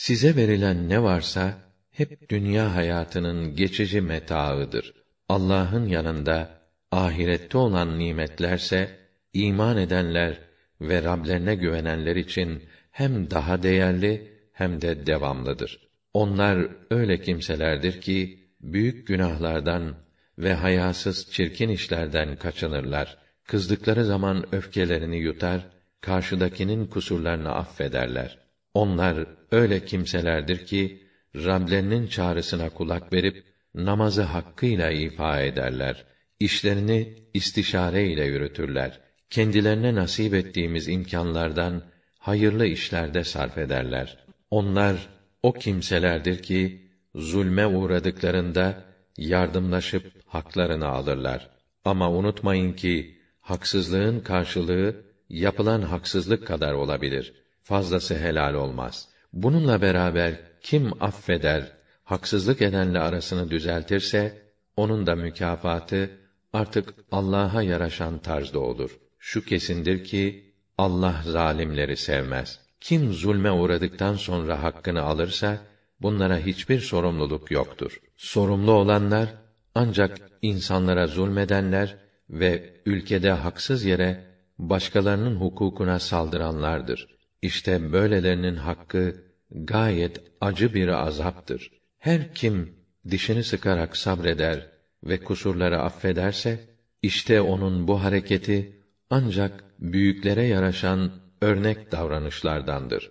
Size verilen ne varsa hep dünya hayatının geçici metaıdır. Allah'ın yanında ahirette olan nimetlerse iman edenler ve Rablerine güvenenler için hem daha değerli hem de devamlıdır. Onlar öyle kimselerdir ki büyük günahlardan ve hayasız çirkin işlerden kaçınırlar. Kızdıkları zaman öfkelerini yutar, karşıdakinin kusurlarını affederler. Onlar öyle kimselerdir ki Rablerinin çağrısına kulak verip namazı hakkıyla ifa ederler. İşlerini istişare ile yürütürler. Kendilerine nasip ettiğimiz imkanlardan hayırlı işlerde sarf ederler. Onlar o kimselerdir ki zulme uğradıklarında yardımlaşıp haklarını alırlar. Ama unutmayın ki haksızlığın karşılığı yapılan haksızlık kadar olabilir. Fazlası helal olmaz. Bununla beraber kim affeder, haksızlık edenle arasını düzeltirse onun da mükafatı artık Allah'a yaraşan tarzda olur. Şu kesindir ki Allah zalimleri sevmez. Kim zulme uğradıktan sonra hakkını alırsa bunlara hiçbir sorumluluk yoktur. Sorumlu olanlar ancak insanlara zulmedenler ve ülkede haksız yere başkalarının hukukuna saldıranlardır. İşte böylelerinin hakkı gayet acı bir azaptır. Her kim dişini sıkarak sabreder ve kusurları affederse işte onun bu hareketi ancak büyüklere yaraşan örnek davranışlardandır.